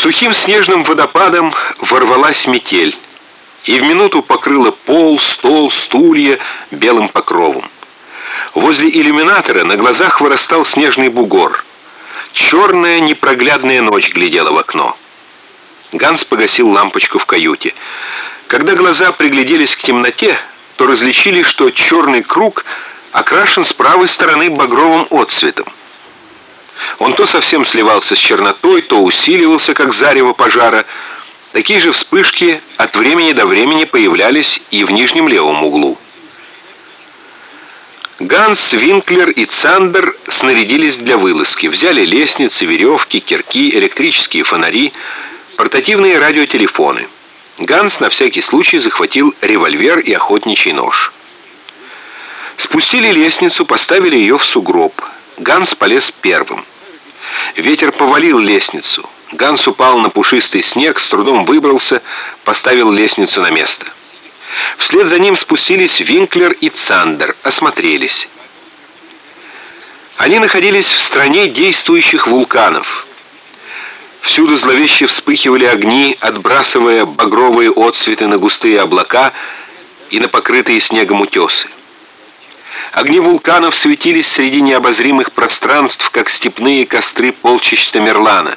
Сухим снежным водопадом ворвалась метель и в минуту покрыла пол, стол, стулья белым покровом. Возле иллюминатора на глазах вырастал снежный бугор. Черная непроглядная ночь глядела в окно. Ганс погасил лампочку в каюте. Когда глаза пригляделись к темноте, то различили, что черный круг окрашен с правой стороны багровым отцветом. Он то совсем сливался с чернотой, то усиливался, как зарево пожара. Такие же вспышки от времени до времени появлялись и в нижнем левом углу. Ганс, Винклер и Цандер снарядились для вылазки. Взяли лестницы, веревки, кирки, электрические фонари, портативные радиотелефоны. Ганс на всякий случай захватил револьвер и охотничий нож. Спустили лестницу, поставили ее в сугроб. Ганс полез первым. Ветер повалил лестницу. Ганс упал на пушистый снег, с трудом выбрался, поставил лестницу на место. Вслед за ним спустились Винклер и Цандер, осмотрелись. Они находились в стране действующих вулканов. Всюду зловеще вспыхивали огни, отбрасывая багровые отсветы на густые облака и на покрытые снегом утесы. Огни вулканов светились среди необозримых пространств, как степные костры полчищ Тамерлана.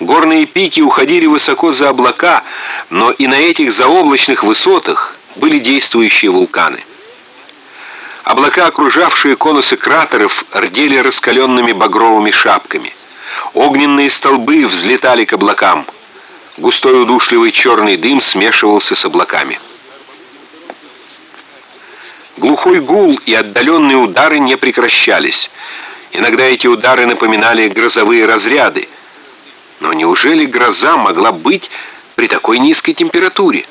Горные пики уходили высоко за облака, но и на этих заоблачных высотах были действующие вулканы. Облака, окружавшие конусы кратеров, рдели раскаленными багровыми шапками. Огненные столбы взлетали к облакам. Густой удушливый черный дым смешивался с облаками. Глухой гул и отдаленные удары не прекращались. Иногда эти удары напоминали грозовые разряды. Но неужели гроза могла быть при такой низкой температуре?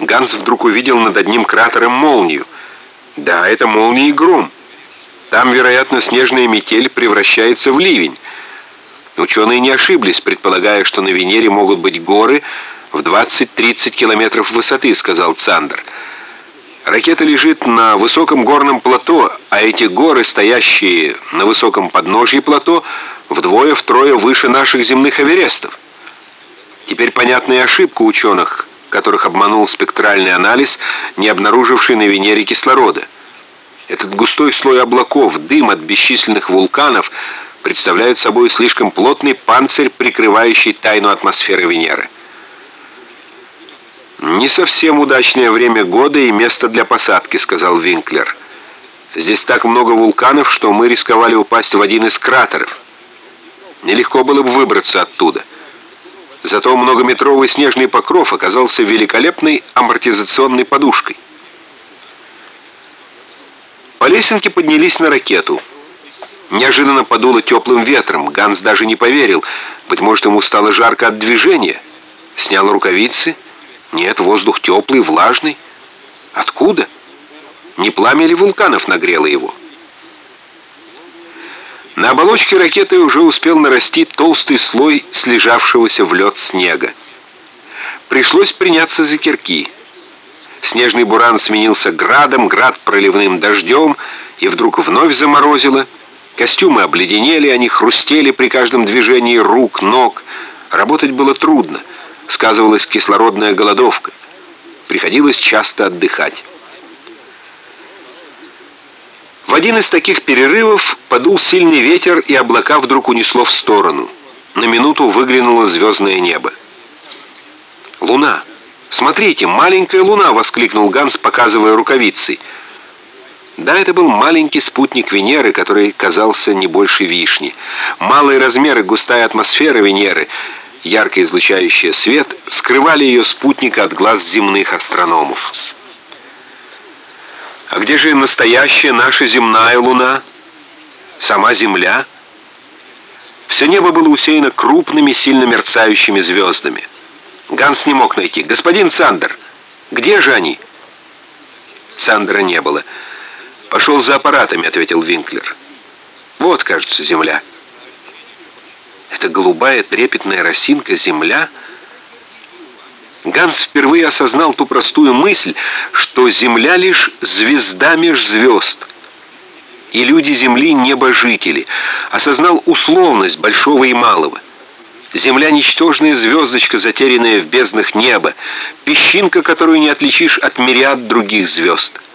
Ганс вдруг увидел над одним кратером молнию. Да, это молния и гром. Там, вероятно, снежная метель превращается в ливень. Ученые не ошиблись, предполагая, что на Венере могут быть горы в 20-30 километров высоты, сказал Цандер. Ракета лежит на высоком горном плато, а эти горы, стоящие на высоком подножье плато, вдвое-втрое выше наших земных Эверестов. Теперь понятна и ошибка ученых, которых обманул спектральный анализ, не обнаруживший на Венере кислорода. Этот густой слой облаков, дым от бесчисленных вулканов представляет собой слишком плотный панцирь, прикрывающий тайну атмосферы Венеры. «Не совсем удачное время года и место для посадки», — сказал Винклер. «Здесь так много вулканов, что мы рисковали упасть в один из кратеров. Нелегко было бы выбраться оттуда. Зато многометровый снежный покров оказался великолепной амортизационной подушкой». По лесенке поднялись на ракету. Неожиданно подуло теплым ветром. Ганс даже не поверил. Быть может, ему стало жарко от движения. Снял рукавицы — нет, воздух теплый, влажный. Откуда? Не пламя ли вулканов нагрело его? На оболочке ракеты уже успел нарасти толстый слой слежавшегося в лед снега. Пришлось приняться за кирки. Снежный буран сменился градом, град проливным дождем, и вдруг вновь заморозило. Костюмы обледенели, они хрустели при каждом движении рук, ног. Работать было трудно сказывалась кислородная голодовка. Приходилось часто отдыхать. В один из таких перерывов подул сильный ветер, и облака вдруг унесло в сторону. На минуту выглянуло звездное небо. «Луна! Смотрите, маленькая луна!» — воскликнул Ганс, показывая рукавицей. Да, это был маленький спутник Венеры, который казался не больше вишни. Малые размеры, густая атмосфера Венеры — ярко излучающая свет, скрывали ее спутника от глаз земных астрономов. А где же настоящая наша земная Луна? Сама Земля? Все небо было усеяно крупными, сильно мерцающими звездами. Ганс не мог найти. «Господин Сандер, где же они?» Сандера не было. «Пошел за аппаратами», — ответил Винклер. «Вот, кажется, Земля». Эта голубая трепетная росинка Земля. Ганс впервые осознал ту простую мысль, что Земля лишь звезда меж звезд. И люди Земли небожители. Осознал условность большого и малого. Земля — ничтожная звездочка, затерянная в безднах неба, песчинка, которую не отличишь от мириад других звезд —